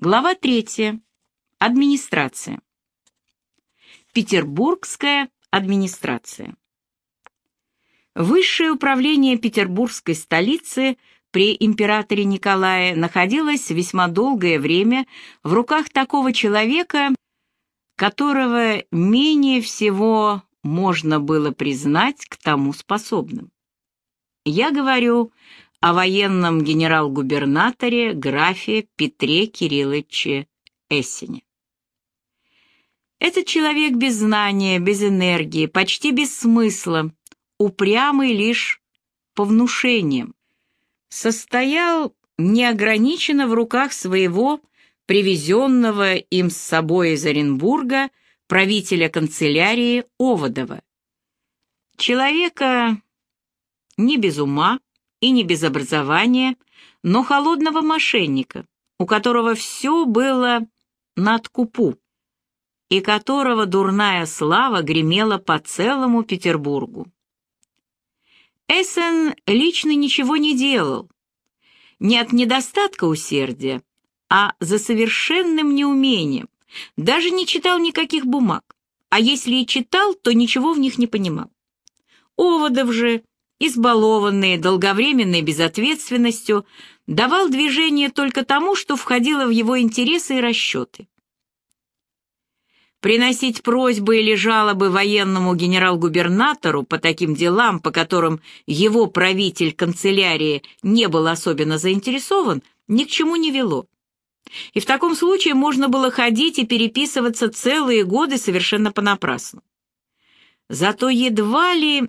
Глава 3. Администрация. Петербургская администрация. Высшее управление петербургской столицы при императоре Николае находилось весьма долгое время в руках такого человека, которого менее всего можно было признать к тому способным. Я говорю о военном генерал-губернаторе графе Петре Кирилловиче Эссене. Этот человек без знания, без энергии, почти без смысла, упрямый лишь по внушениям, состоял неограниченно в руках своего привезенного им с собой из Оренбурга правителя канцелярии Оводова. Человека не без ума и не без образования, но холодного мошенника, у которого все было над купу, и которого дурная слава гремела по целому Петербургу. Эссен лично ничего не делал, не от недостатка усердия, а за совершенным неумением, даже не читал никаких бумаг, а если и читал, то ничего в них не понимал. Оводов же, избалованный долговременной безответственностью, давал движение только тому, что входило в его интересы и расчеты. Приносить просьбы или жалобы военному генерал-губернатору по таким делам, по которым его правитель канцелярии не был особенно заинтересован, ни к чему не вело. И в таком случае можно было ходить и переписываться целые годы совершенно понапрасну. Зато едва ли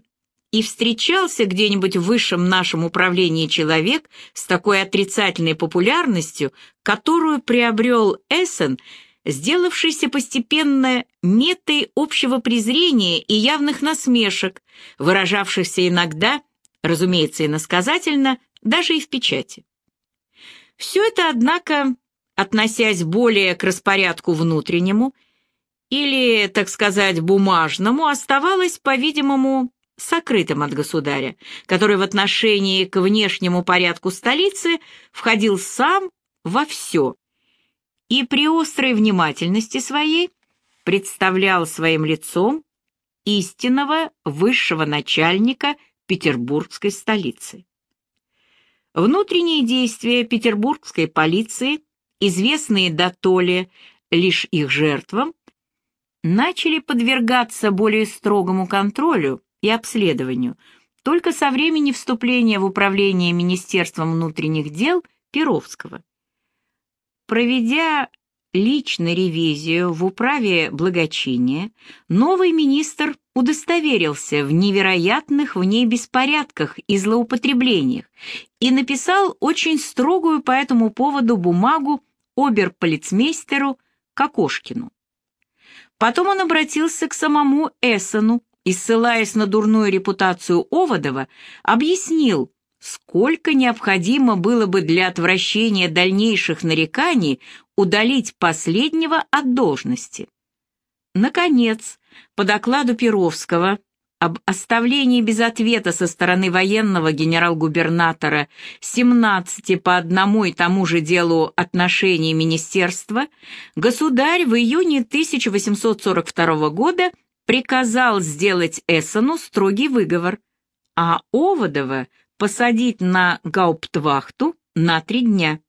и встречался где-нибудь в высшем нашем управлении человек с такой отрицательной популярностью, которую приобрел Эссен – сделавшийся постепенно метой общего презрения и явных насмешек, выражавшихся иногда, разумеется, иносказательно, даже и в печати. Все это, однако, относясь более к распорядку внутреннему или, так сказать, бумажному, оставалось, по-видимому, сокрытым от государя, который в отношении к внешнему порядку столицы входил сам во все и при острой внимательности своей представлял своим лицом истинного высшего начальника петербургской столицы. Внутренние действия петербургской полиции, известные дотоле лишь их жертвам, начали подвергаться более строгому контролю и обследованию только со времени вступления в управление Министерством внутренних дел Перовского. Проведя лично ревизию в управе благочиния, новый министр удостоверился в невероятных в ней беспорядках и злоупотреблениях и написал очень строгую по этому поводу бумагу оберполицмейстеру Кокошкину. Потом он обратился к самому Эссену и, ссылаясь на дурную репутацию Оводова, объяснил, сколько необходимо было бы для отвращения дальнейших нареканий удалить последнего от должности. Наконец, по докладу Перовского об оставлении без ответа со стороны военного генерал-губернатора 17 по одному и тому же делу отношений министерства, государь в июне 1842 года приказал сделать Эссену строгий выговор, а Оводова посадить на гауптвахту на три дня,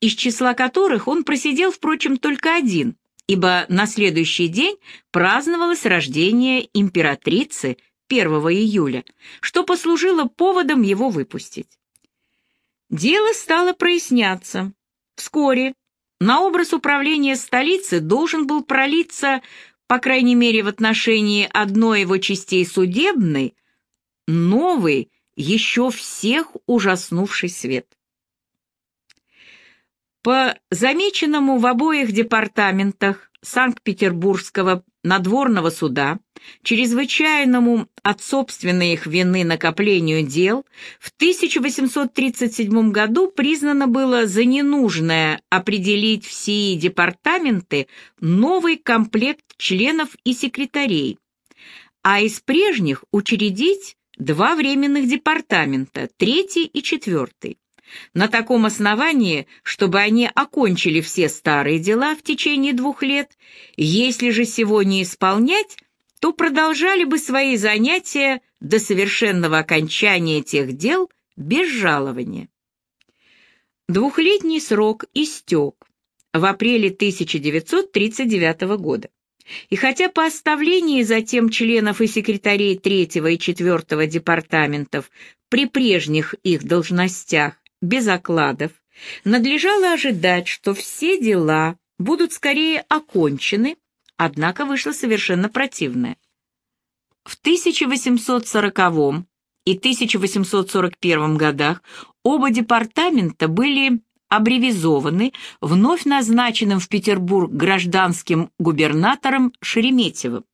из числа которых он просидел, впрочем, только один, ибо на следующий день праздновалось рождение императрицы 1 июля, что послужило поводом его выпустить. Дело стало проясняться. Вскоре на образ управления столицы должен был пролиться, по крайней мере в отношении одной его частей судебной, новый, еще всех ужаснувший свет. По замеченному в обоих департаментах Санкт-Петербургского надворного суда, чрезвычайному от собственной их вины накоплению дел, в 1837 году признано было за ненужное определить все департаменты новый комплект членов и секретарей, а из прежних учредить два временных департамента, третий и четвертый. На таком основании, чтобы они окончили все старые дела в течение двух лет, если же сего не исполнять, то продолжали бы свои занятия до совершенного окончания тех дел без жалования. Двухлетний срок истек в апреле 1939 года. И хотя по оставлении затем членов и секретарей третьего и четвертого департаментов при прежних их должностях без окладов, надлежало ожидать, что все дела будут скорее окончены, однако вышло совершенно противное. В 1840 и 1841 годах оба департамента были аббревизованы вновь назначенным в Петербург гражданским губернатором Шереметьевым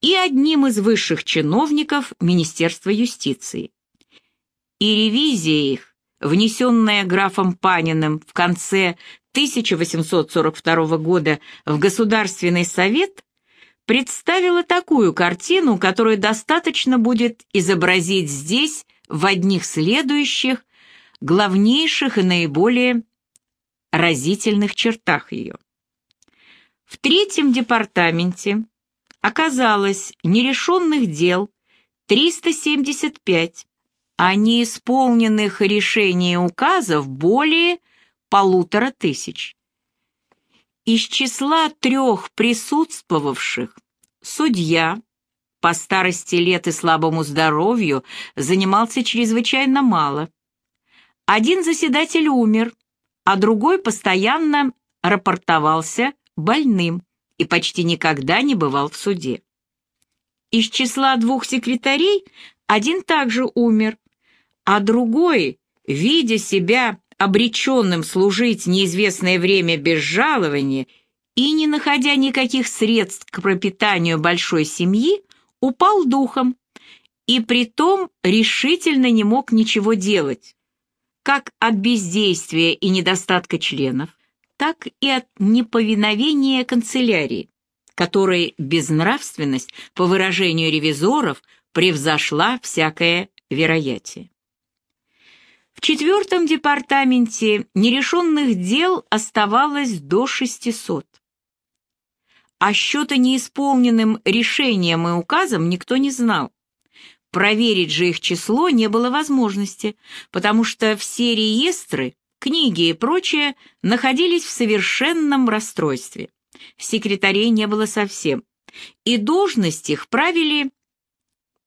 и одним из высших чиновников Министерства юстиции. И ревизия их, внесенная графом Паниным в конце 1842 года в Государственный совет, представила такую картину, которую достаточно будет изобразить здесь в одних следующих главнейших и наиболее разительных чертах ее. В третьем департаменте оказалось нерешенных дел 375, а неисполненных решений указов более полутора тысяч. Из числа трех присутствовавших судья по старости лет и слабому здоровью занимался чрезвычайно мало – один заседатель умер, а другой постоянно рапортовался больным и почти никогда не бывал в суде. Из числа двух секретарей один также умер, а другой, видя себя обреченным служить неизвестное время без жалования и не находя никаких средств к пропитанию большой семьи, упал духом и притом решительно не мог ничего делать, как от бездействия и недостатка членов, так и от неповиновения канцелярии, которой безнравственность, по выражению ревизоров, превзошла всякое вероятие. В четвертом департаменте нерешенных дел оставалось до 600. А счета неисполненным решением и указом никто не знал. Проверить же их число не было возможности, потому что все реестры, книги и прочее находились в совершенном расстройстве. Секретарей не было совсем, и должность их правили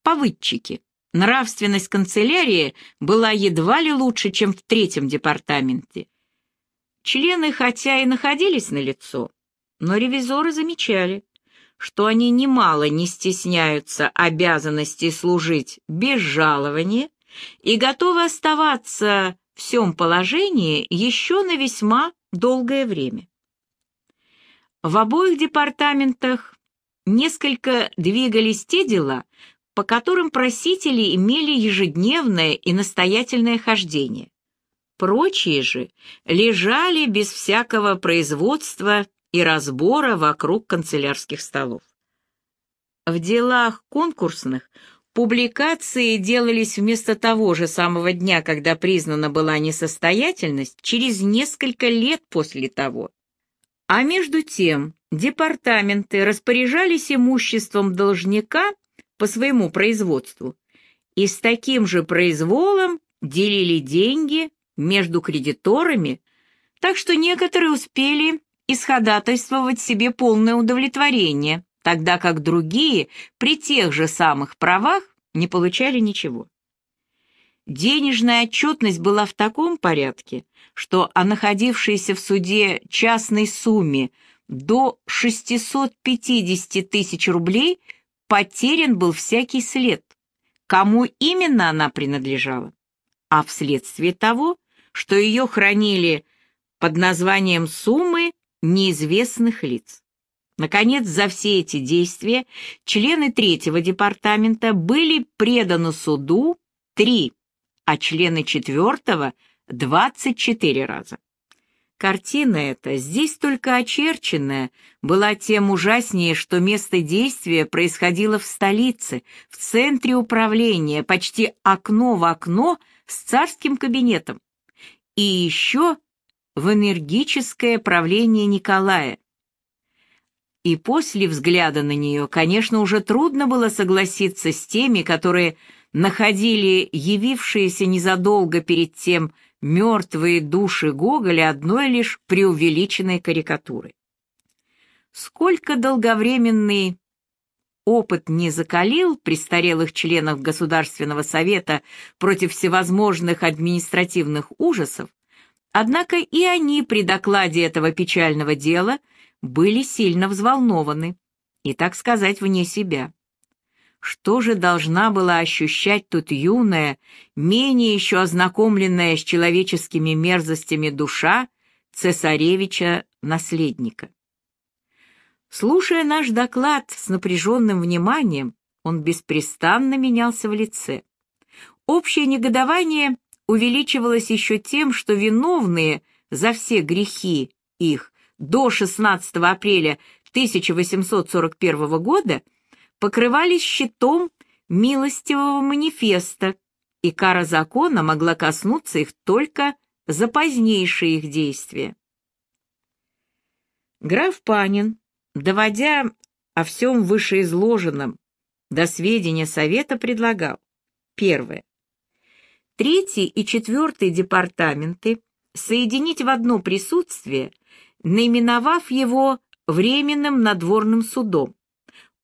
повыдчики. Нравственность канцелярии была едва ли лучше, чем в третьем департаменте. Члены хотя и находились на лицо, но ревизоры замечали, что они немало не стесняются обязанности служить без жалования и готовы оставаться в всем положении еще на весьма долгое время. В обоих департаментах несколько двигались те дела, по которым просители имели ежедневное и настоятельное хождение. Прочие же лежали без всякого производства и разбора вокруг канцелярских столов. В делах конкурсных публикации делались вместо того же самого дня, когда признана была несостоятельность, через несколько лет после того. А между тем департаменты распоряжались имуществом должника по своему производству и с таким же произволом делили деньги между кредиторами, так что некоторые успели исходатайствовать себе полное удовлетворение, тогда как другие при тех же самых правах не получали ничего. Денежная отчетность была в таком порядке, что о находившейся в суде частной сумме до 650 тысяч рублей потерян был всякий след, кому именно она принадлежала, а вследствие того, что ее хранили под названием суммы неизвестных лиц. Наконец, за все эти действия члены третьего департамента были преданы суду три, а члены четвертого — двадцать четыре раза. Картина эта, здесь только очерченная, была тем ужаснее, что место действия происходило в столице, в центре управления, почти окно в окно с царским кабинетом. и еще в энергическое правление Николая. И после взгляда на нее, конечно, уже трудно было согласиться с теми, которые находили явившиеся незадолго перед тем мертвые души Гоголя одной лишь преувеличенной карикатурой. Сколько долговременный опыт не закалил престарелых членов Государственного совета против всевозможных административных ужасов, однако и они при докладе этого печального дела были сильно взволнованы и, так сказать, вне себя. Что же должна была ощущать тут юная, менее еще ознакомленная с человеческими мерзостями душа цесаревича-наследника? Слушая наш доклад с напряженным вниманием, он беспрестанно менялся в лице. Общее негодование увеличивалось еще тем, что виновные за все грехи их до 16 апреля 1841 года покрывались щитом милостивого манифеста, и кара закона могла коснуться их только за позднейшие их действия. Граф Панин доводя о всем вышеизложенном до сведения Совета, предлагал. Первое. Третий и четвертый департаменты соединить в одно присутствие, наименовав его Временным надворным судом.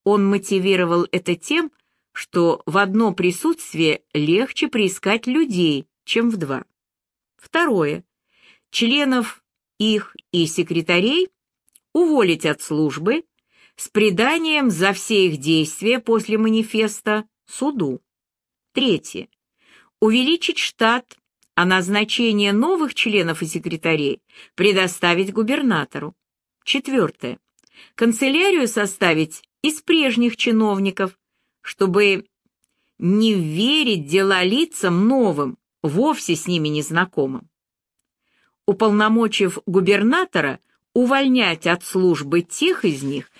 Он мотивировал это тем, что в одно присутствие легче приискать людей, чем в два. Второе. Членов их и секретарей уволить от службы с преданием за все их действия после манифеста суду. Третье. Увеличить штат, а назначение новых членов и секретарей предоставить губернатору. Четвертое. Канцелярию составить из прежних чиновников, чтобы не верить дела лицам новым, вовсе с ними незнакомым. Уполномочив губернатора увольнять от службы тех из них,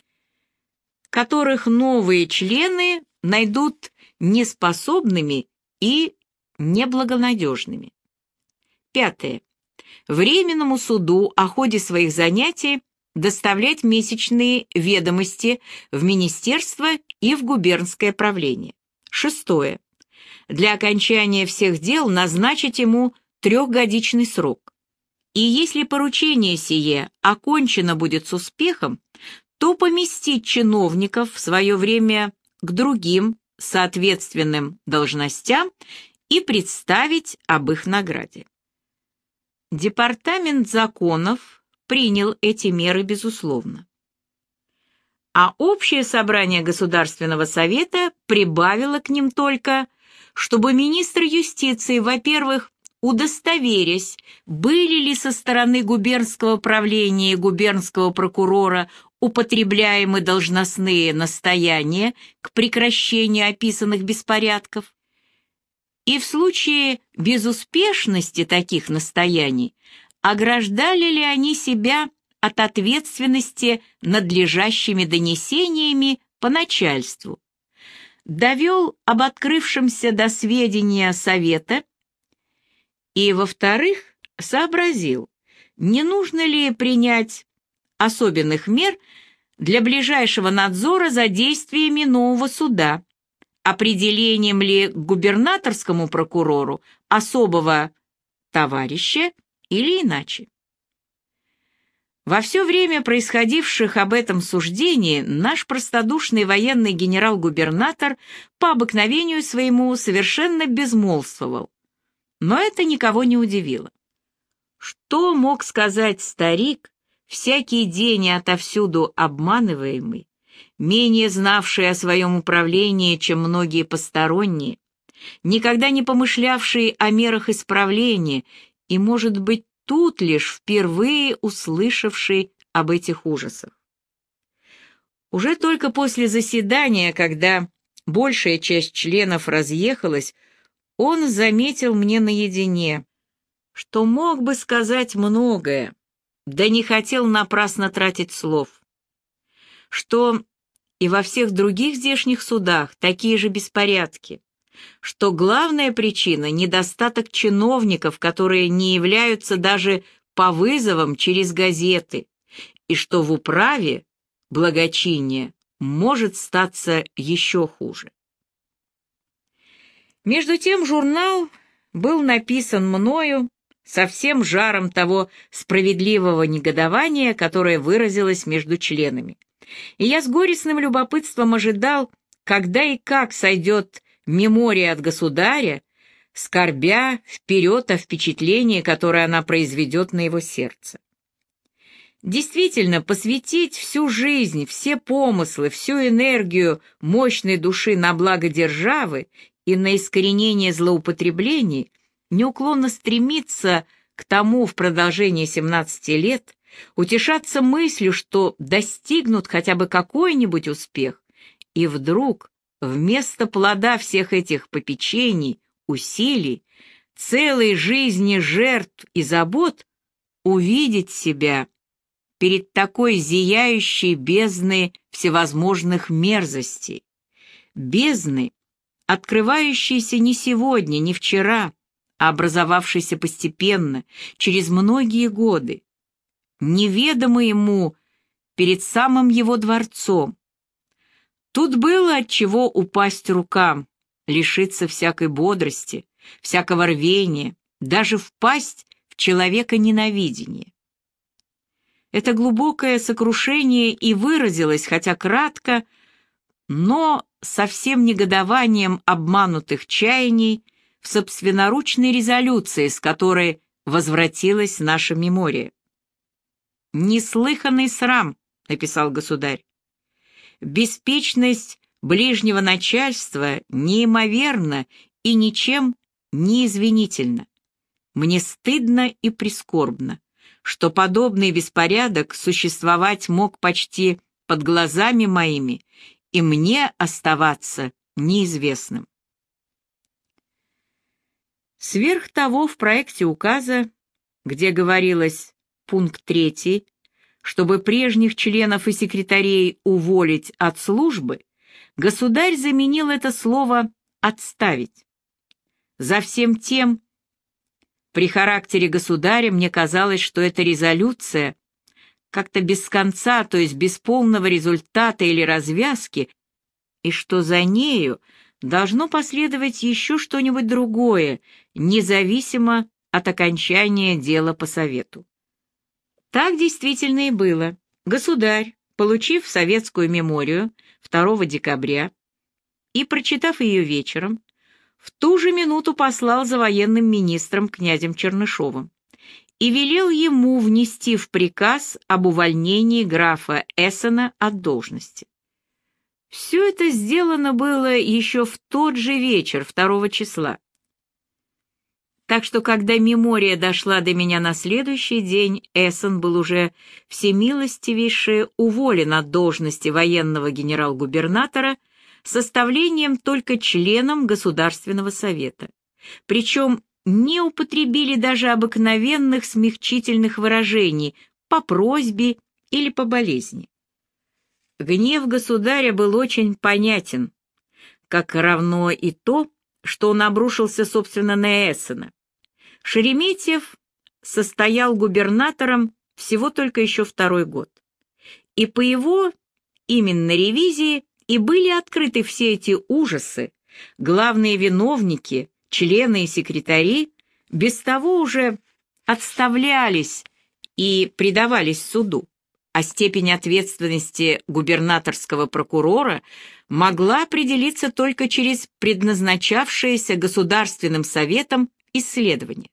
которых новые члены найдут неспособными и неблагонадежными. Пятое. Временному суду о ходе своих занятий доставлять месячные ведомости в министерство и в губернское правление. Шестое. Для окончания всех дел назначить ему трехгодичный срок. И если поручение сие окончено будет с успехом, то поместить чиновников в свое время к другим соответственным должностям и представить об их награде. Департамент законов принял эти меры безусловно. А общее собрание Государственного совета прибавило к ним только, чтобы министр юстиции, во-первых, удостоверясь, были ли со стороны губернского правления и губернского прокурора употребляемы должностные настояния к прекращению описанных беспорядков, и в случае безуспешности таких настояний ограждали ли они себя от ответственности надлежащими донесениями по начальству, довел об открывшемся до сведения Совета и, во-вторых, сообразил, не нужно ли принять особенных мер для ближайшего надзора за действиями нового суда, определением ли к губернаторскому прокурору особого товарища или иначе. Во все время происходивших об этом суждении наш простодушный военный генерал-губернатор по обыкновению своему совершенно безмолвствовал, но это никого не удивило. Что мог сказать старик, всякий день и отовсюду обманываемый, менее знавший о своем управлении, чем многие посторонние, никогда не помышлявший о мерах исправления и, может быть, тут лишь впервые услышавший об этих ужасах. Уже только после заседания, когда большая часть членов разъехалась, он заметил мне наедине, что мог бы сказать многое, да не хотел напрасно тратить слов, что и во всех других здешних судах такие же беспорядки, что главная причина — недостаток чиновников, которые не являются даже по вызовам через газеты, и что в управе благочиние может статься еще хуже. Между тем журнал был написан мною со всем жаром того справедливого негодования, которое выразилось между членами. И я с горестным любопытством ожидал, когда и как сойдет мемория от государя, скорбя вперед о впечатлении, которое она произведет на его сердце. Действительно, посвятить всю жизнь, все помыслы, всю энергию мощной души на благо державы и на искоренение злоупотреблений, неуклонно стремиться к тому в продолжении 17 лет, утешаться мыслью, что достигнут хотя бы какой-нибудь успех, и вдруг вместо плода всех этих попечений, усилий, целой жизни жертв и забот увидеть себя перед такой зияющей бездной всевозможных мерзостей, бездны, открывающейся не сегодня, не вчера, а образовавшейся постепенно, через многие годы, неведомо ему перед самым его дворцом. Тут было от чего упасть рукам, лишиться всякой бодрости, всякого рвения, даже впасть в человека ненавидение. Это глубокое сокрушение и выразилось, хотя кратко, но со всем негодованием обманутых чаяний в собственноручной резолюции, с которой возвратилась наша мемория. «Неслыханный срам», — написал государь. «Беспечность ближнего начальства неимоверна и ничем не извинительна. Мне стыдно и прискорбно, что подобный беспорядок существовать мог почти под глазами моими и мне оставаться неизвестным. Сверх того, в проекте указа, где говорилось пункт третий, чтобы прежних членов и секретарей уволить от службы, государь заменил это слово «отставить». За всем тем, при характере государя мне казалось, что эта резолюция как-то без конца, то есть без полного результата или развязки, и что за нею должно последовать еще что-нибудь другое, независимо от окончания дела по совету. Так действительно и было. Государь, получив советскую меморию 2 декабря и прочитав ее вечером, в ту же минуту послал за военным министром князем Чернышовым и велел ему внести в приказ об увольнении графа Эссена от должности. Все это сделано было еще в тот же вечер, 2 числа. Так что, когда мемория дошла до меня на следующий день, Эссен был уже всемилостивейше уволен от должности военного генерал-губернатора составлением только членом Государственного совета. Причем не употребили даже обыкновенных смягчительных выражений по просьбе или по болезни. Гнев государя был очень понятен, как равно и то, что он обрушился, собственно, на Эссена. Шереметьев состоял губернатором всего только еще второй год. И по его именно ревизии и были открыты все эти ужасы, главные виновники, члены и секретари без того уже отставлялись и предавались суду, а степень ответственности губернаторского прокурора могла определиться только через предназначавшееся Государственным советом исследование.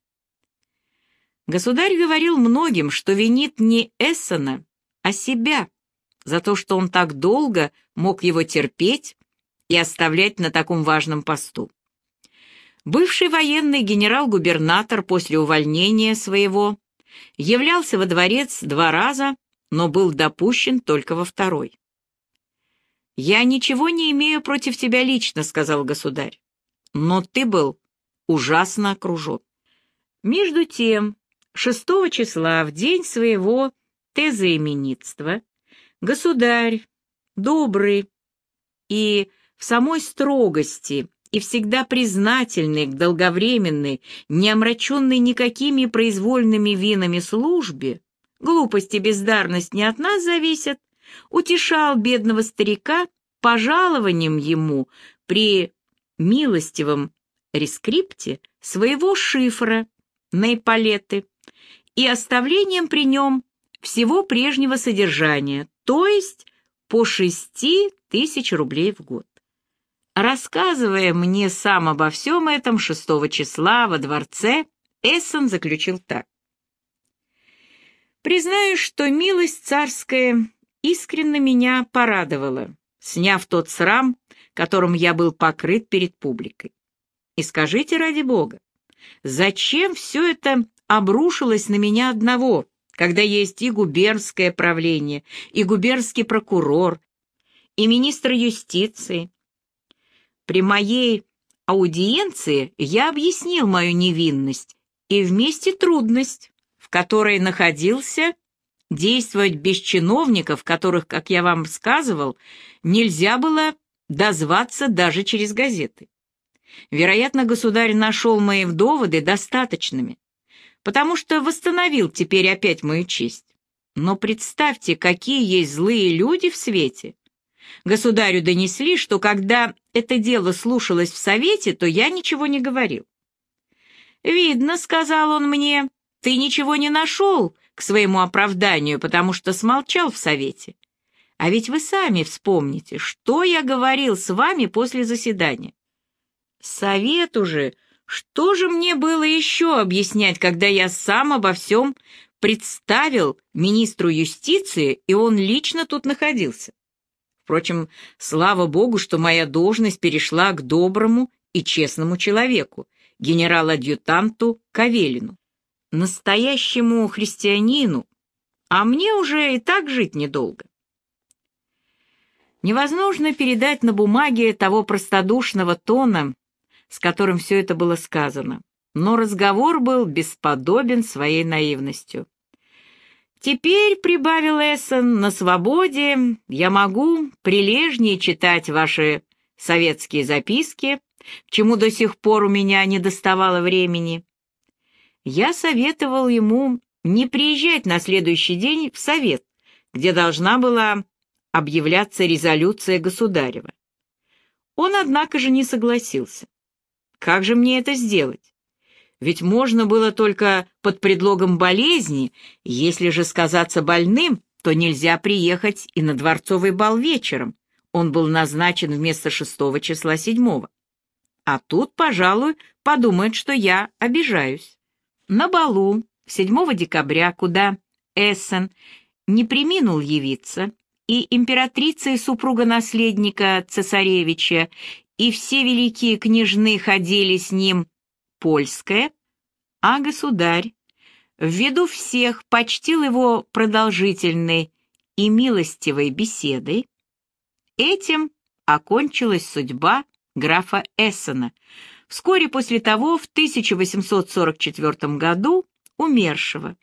Государь говорил многим, что винит не Эссена, а себя за то, что он так долго мог его терпеть и оставлять на таком важном посту. Бывший военный генерал-губернатор после увольнения своего являлся во дворец два раза, но был допущен только во второй. «Я ничего не имею против тебя лично», — сказал государь, — «но ты был ужасно окружен». Между тем, 6 числа, в день своего тезаименитства, государь, добрый и в самой строгости и всегда признательный к долговременной, не омраченной никакими произвольными винами службе, глупость и бездарность не от нас зависят, утешал бедного старика пожалованием ему при милостивом рескрипте своего шифра на эполеты и оставлением при нем всего прежнего содержания, то есть по шести тысяч рублей в год. Рассказывая мне сам обо всем этом 6 числа во дворце, Эссон заключил так. «Признаюсь, что милость царская искренне меня порадовала, сняв тот срам, которым я был покрыт перед публикой. И скажите ради Бога, зачем все это обрушилось на меня одного, когда есть и губернское правление, и губернский прокурор, и министр юстиции? При моей аудиенции я объяснил мою невинность и вместе трудность, в которой находился действовать без чиновников, которых, как я вам сказывал, нельзя было дозваться даже через газеты. Вероятно, государь нашел мои доводы достаточными, потому что восстановил теперь опять мою честь. Но представьте, какие есть злые люди в свете. Государю донесли, что когда это дело слушалось в совете, то я ничего не говорил. «Видно, — сказал он мне, — ты ничего не нашел к своему оправданию, потому что смолчал в совете. А ведь вы сами вспомните, что я говорил с вами после заседания. Совет уже, что же мне было еще объяснять, когда я сам обо всем представил министру юстиции, и он лично тут находился? Впрочем, слава богу, что моя должность перешла к доброму и честному человеку, генерал-адъютанту Кавелину, настоящему христианину, а мне уже и так жить недолго. Невозможно передать на бумаге того простодушного тона, с которым все это было сказано, но разговор был бесподобен своей наивностью. «Теперь», — прибавил Эссон, — «на свободе я могу прилежнее читать ваши советские записки, к чему до сих пор у меня не доставало времени». Я советовал ему не приезжать на следующий день в совет, где должна была объявляться резолюция государева. Он, однако же, не согласился. Как же мне это сделать? Ведь можно было только под предлогом болезни, если же сказаться больным, то нельзя приехать и на дворцовый бал вечером. Он был назначен вместо шестого числа седьмого. А тут, пожалуй, подумают, что я обижаюсь. На балу 7 декабря, куда Эссен не приминул явиться, и императрица и супруга наследника цесаревича, и все великие княжны ходили с ним польская, а государь, ввиду всех, почтил его продолжительной и милостивой беседой. Этим окончилась судьба графа Эссена, вскоре после того, в 1844 году, умершего,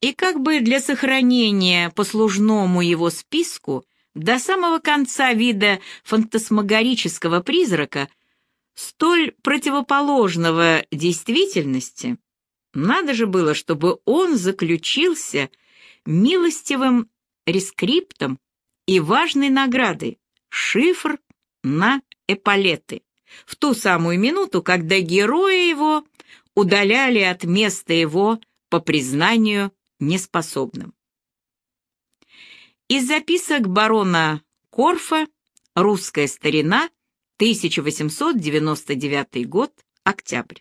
и как бы для сохранения послужному его списку до самого конца вида фантасмагорического призрака, столь противоположного действительности, надо же было, чтобы он заключился милостивым рескриптом и важной наградой — шифр на эполеты, в ту самую минуту, когда герои его удаляли от места его по признанию неспособным. Из записок барона Корфа «Русская старина», 1899 год, октябрь.